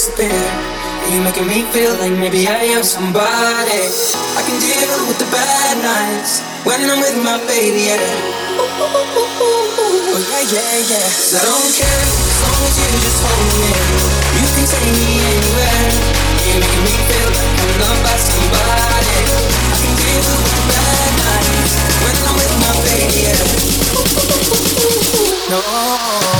disappear. You're making me feel like maybe I am somebody. I can deal with the bad nights when I'm with my baby. Yeah, Ooh, yeah, yeah, yeah. I don't care as long as you just hold me. You can take me anywhere. You're making me feel like I'm loved by somebody. I can deal with the bad nights when I'm with my baby. Yeah. No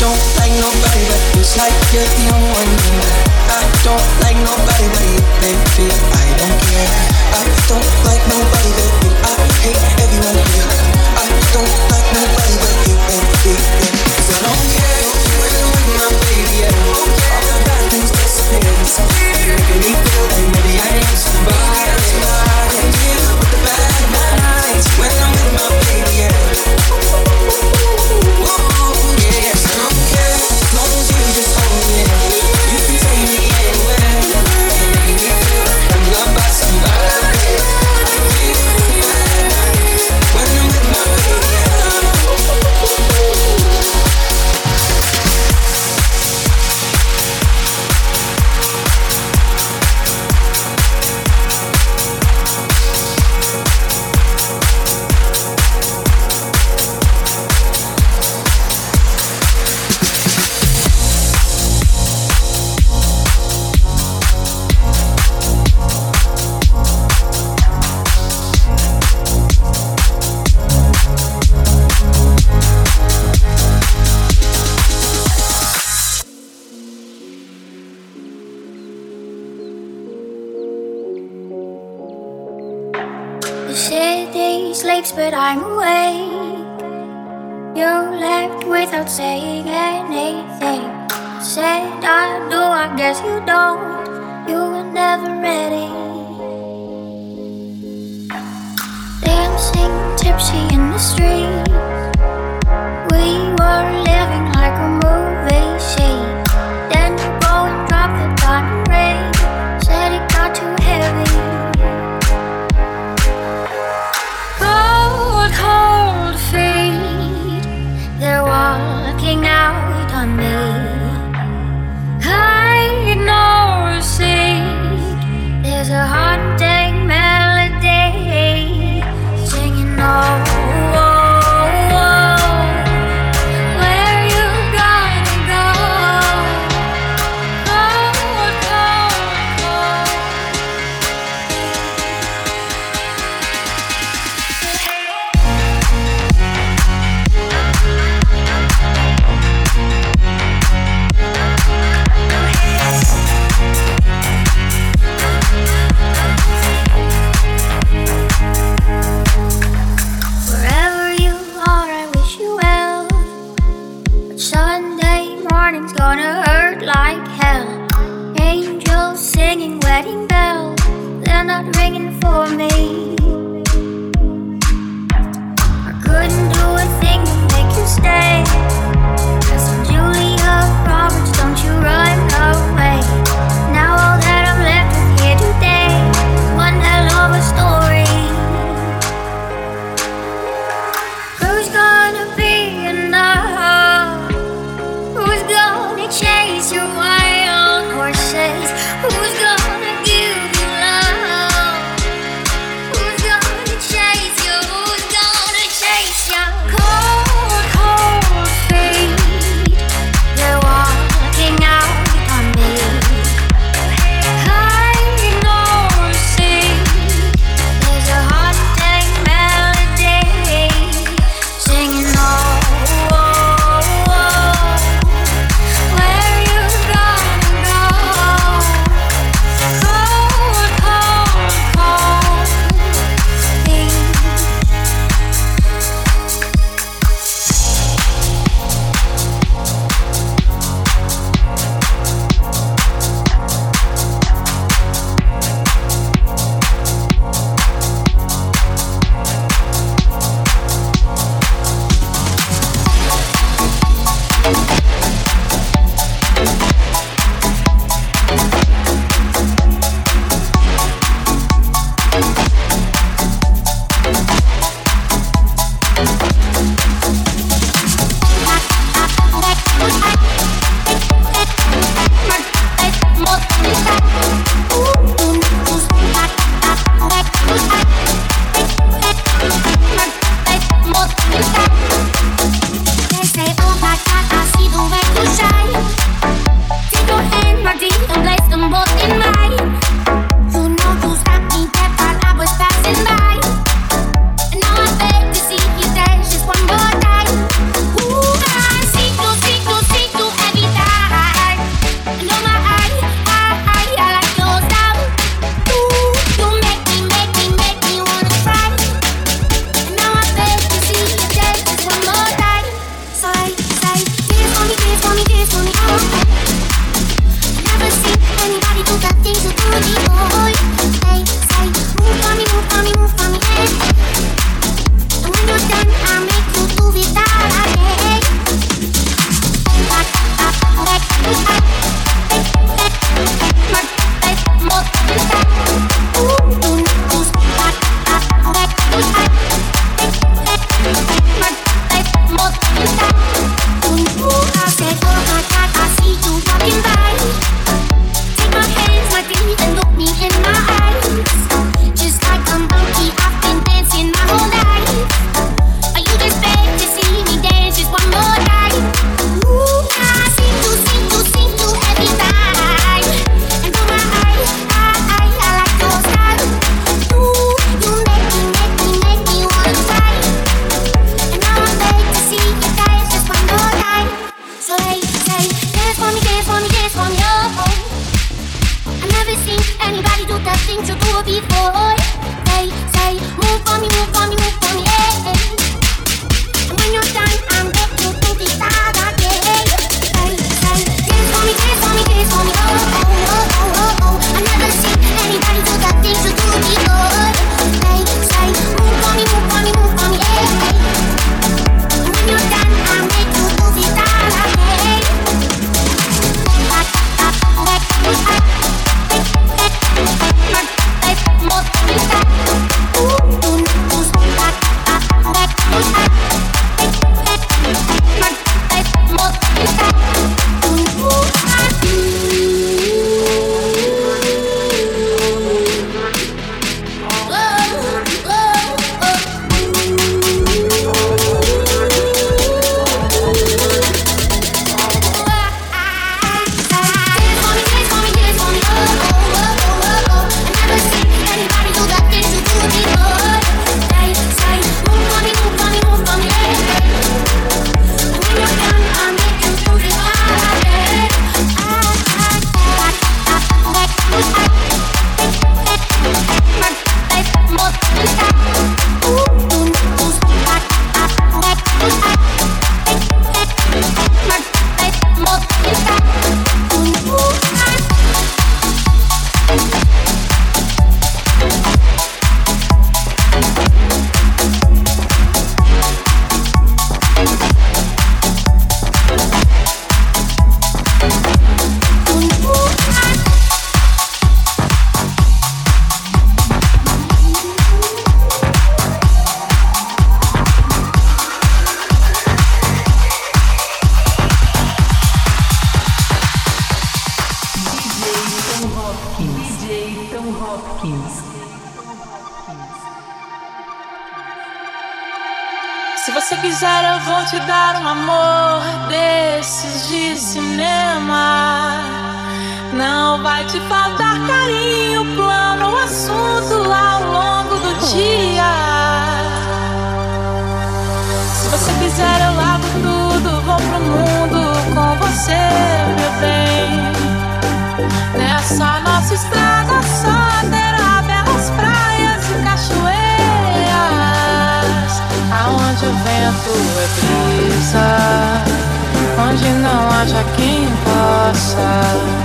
don't like nobody but it's like you're the only one I don't like nobody but you, baby. I don't care. I don't like nobody but you. I hate everyone here. I don't like nobody but you, baby. Cause I don't care if you're with my baby. I don't care if the bad things disappear. You're making me feel like maybe I am somebody. Somebody. But the bad but I'm awake. You left without saying anything. Said I do, I guess you don't. You were never ready. Dancing tipsy in the street. We were. me. Não vai te faltar carinho, plano, assunto ao longo do dia. Se você quiser, eu lavo tudo, vou pro mundo com você, meu bem. Nessa é nossa estrada só terá belas praias e cachoeiras, aonde o vento é brisa onde não haja quem possa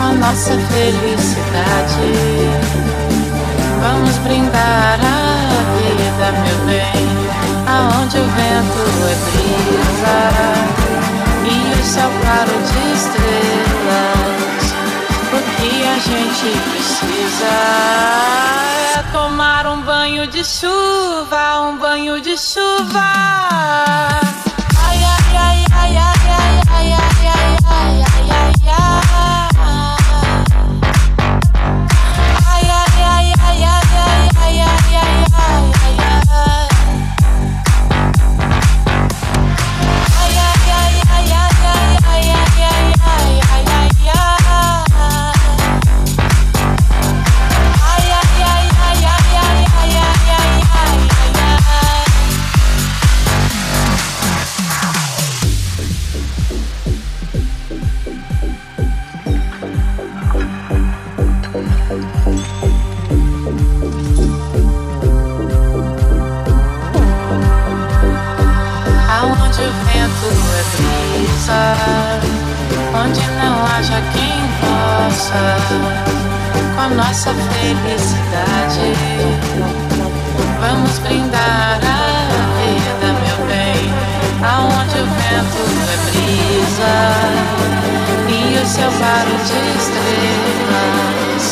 a nossa felicidade. Vamos brindar a vida, meu bem, aonde o vento é brisa e o céu claro de estrelas. O que a gente precisa é tomar um banho de chuva, um banho de chuva. Ai, ai, ai, ai, ai, ai, ai, ai, ai, ai. Com a nossa felicidade. Vamos brindar a vida, meu bem. Aonde o vento é brisa e o céu claro de estrelas.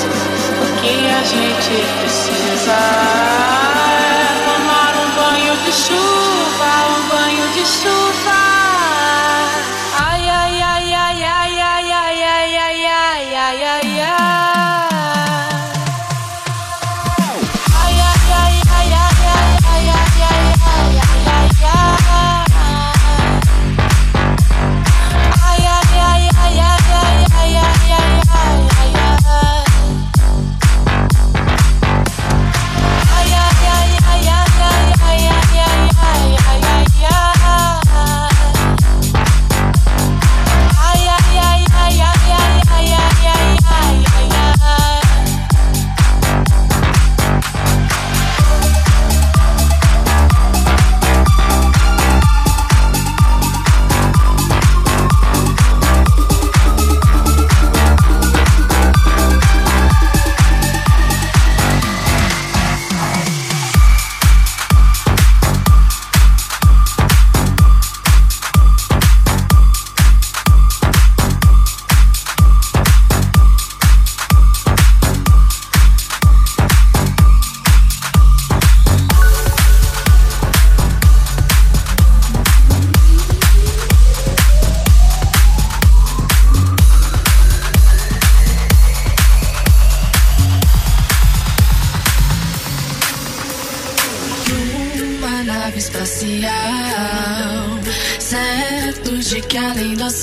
O que a gente precisa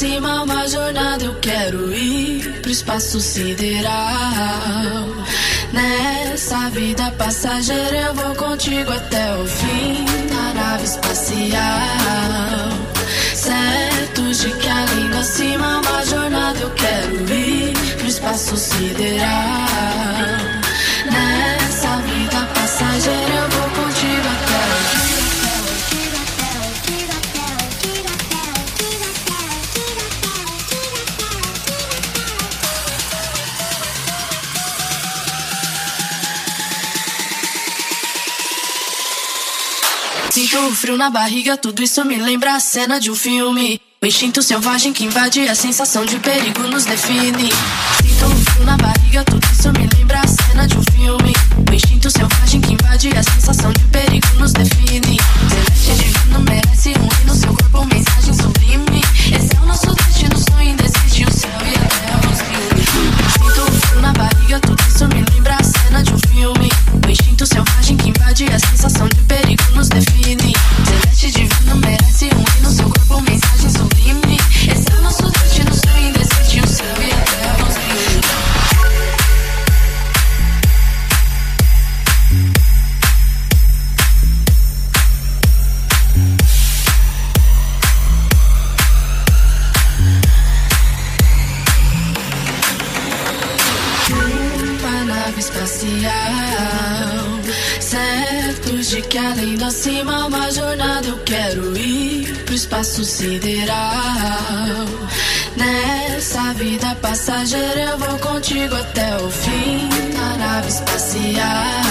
acima, uma jornada eu quero ir pro espaço sideral. Nessa vida passageira eu vou contigo até o fim da nave espacial. Certo de que além do acima, uma jornada eu quero ir pro espaço sideral. Nessa vida passageira eu vou contigo Sinto o frio na barriga, tudo isso me lembra a cena de um filme. O instinto selvagem que invade a sensação de perigo nos define. Sinto o frio na barriga, tudo isso me lembra a cena de um filme. O instinto selvagem que invade a sensação de perigo nos define. Celeste divino merece um hino, seu corpo mensagem sublime. Esse é o nosso destino, sonho indeciso, o céu e a terra nos. Sinto o frio na barriga, tudo isso me lembra a cena de um filme. O instinto selvagem que invade a sensação de perigo everything you. Vida passageira eu vou contigo até o fim da nave espacial.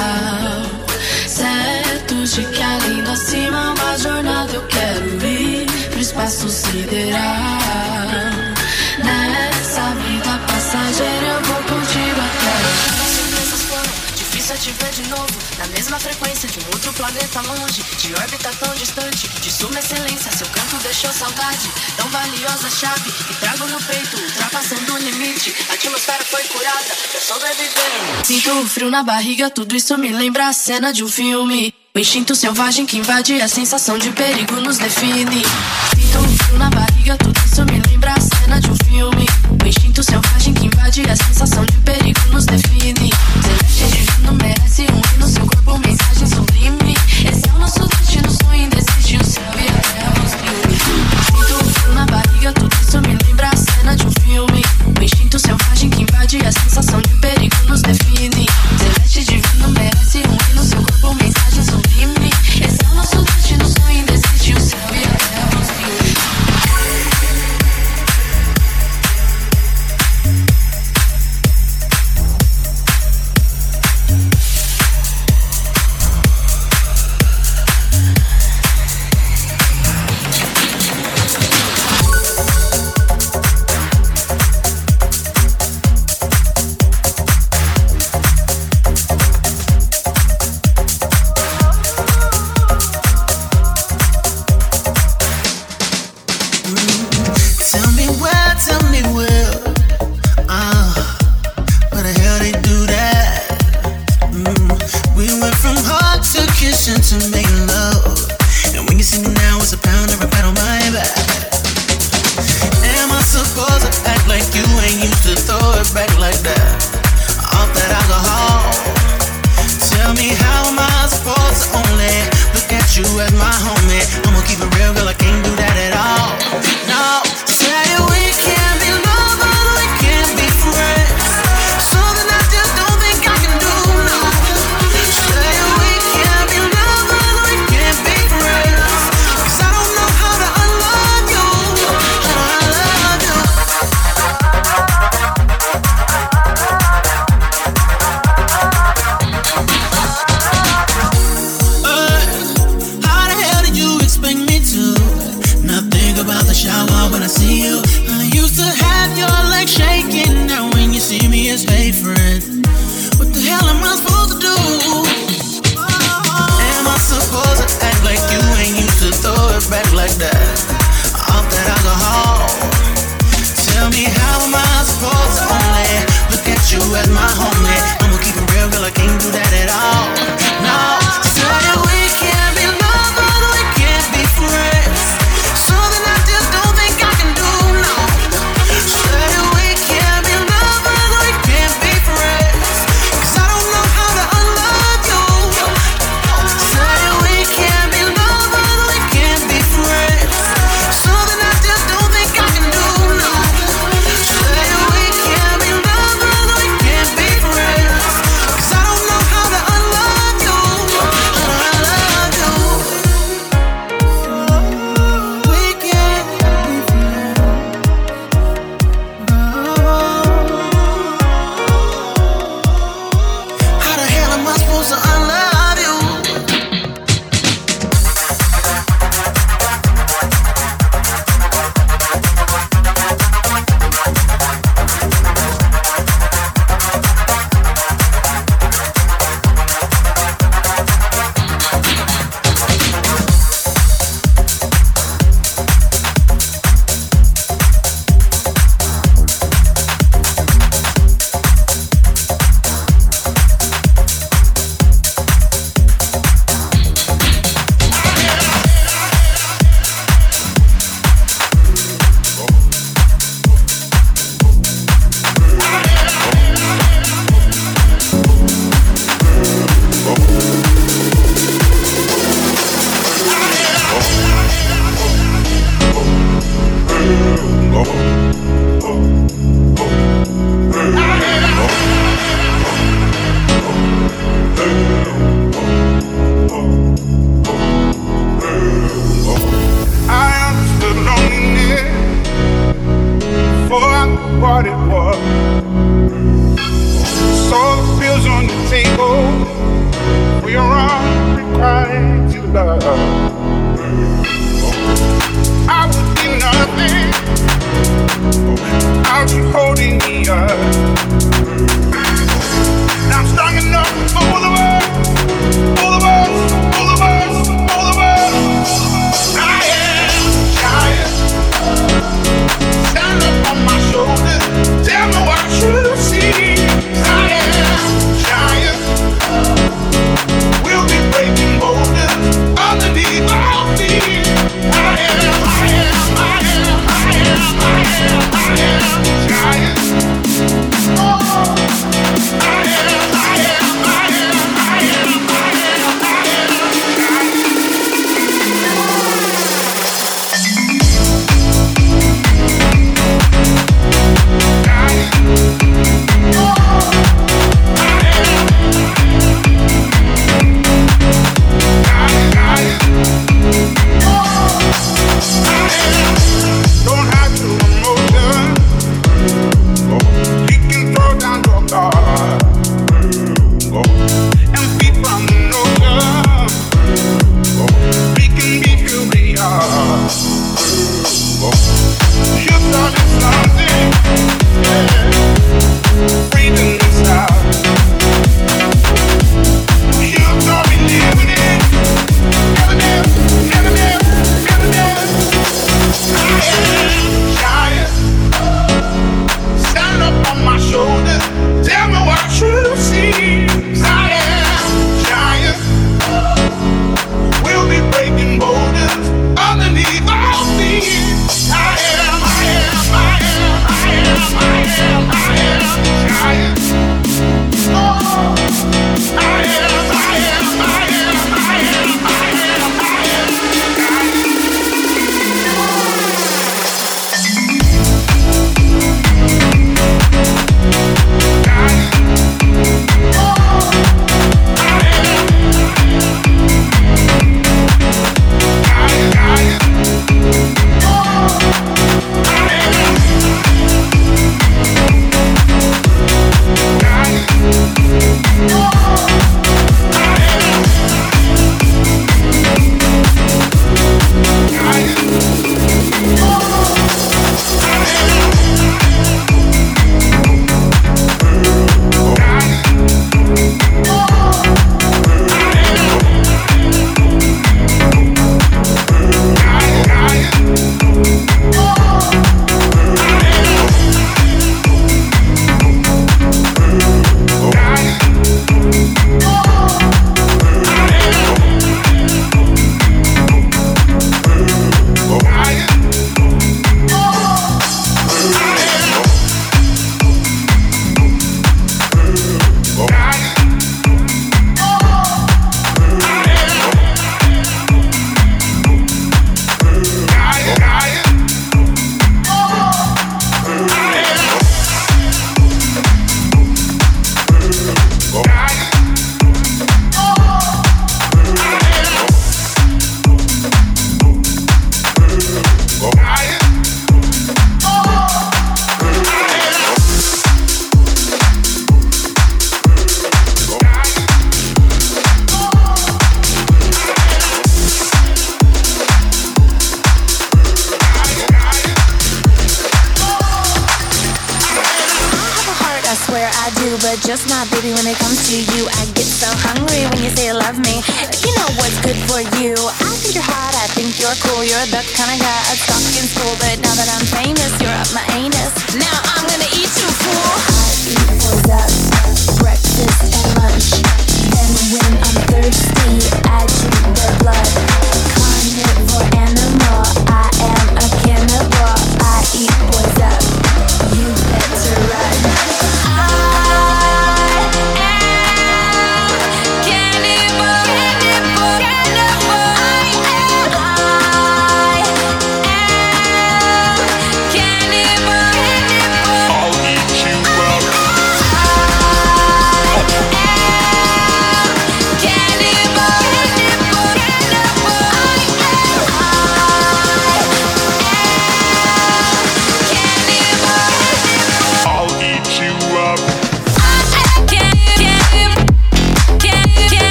te ver de novo Na mesma frequência de um outro planeta longe De órbita tão distante De suma excelência, seu canto deixou saudade Tão valiosa chave Que trago no peito, ultrapassando o limite A atmosfera foi curada, eu sobrevivendo. Sinto um frio na barriga, tudo isso me lembra a cena de um filme. O instinto selvagem que invade a sensação de perigo nos define. Sinto um frio na barriga, tudo isso me lembra cena de um filme. O instinto selvagem que invade a sensação de perigo nos define. Celeste divino merece um no seu corpo é mensagem sublime. Esse é o nosso destino, sonho indecide o céu e a terra nos reúne. Sinto um frio na barriga, tudo isso me lembra a cena de um filme. O instinto selvagem que invade a sensação de perigo nos define. Celeste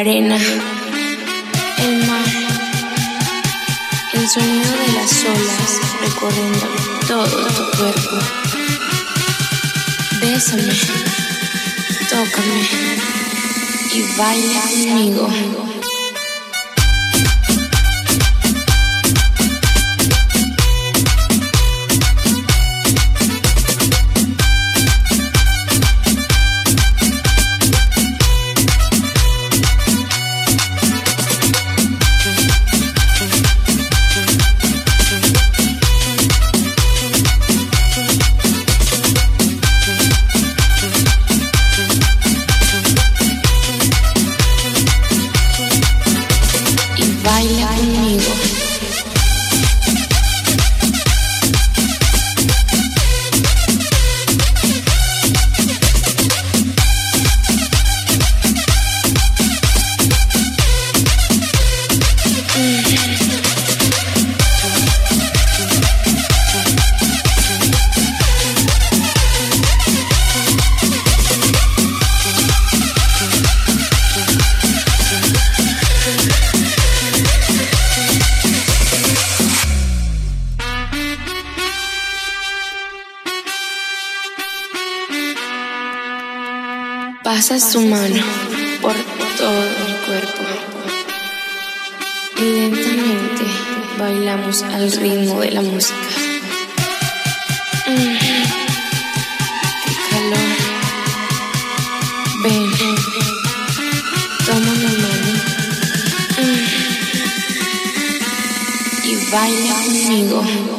arena, el mar, el sonido de las olas recorriendo todo tu cuerpo. Bésame, tócame y baila conmigo. Pasas tu mano por todo mi cuerpo y lentamente bailamos al ritmo de la música. Mm. Qué calor. Ven, toma mi mano mm. y baila conmigo.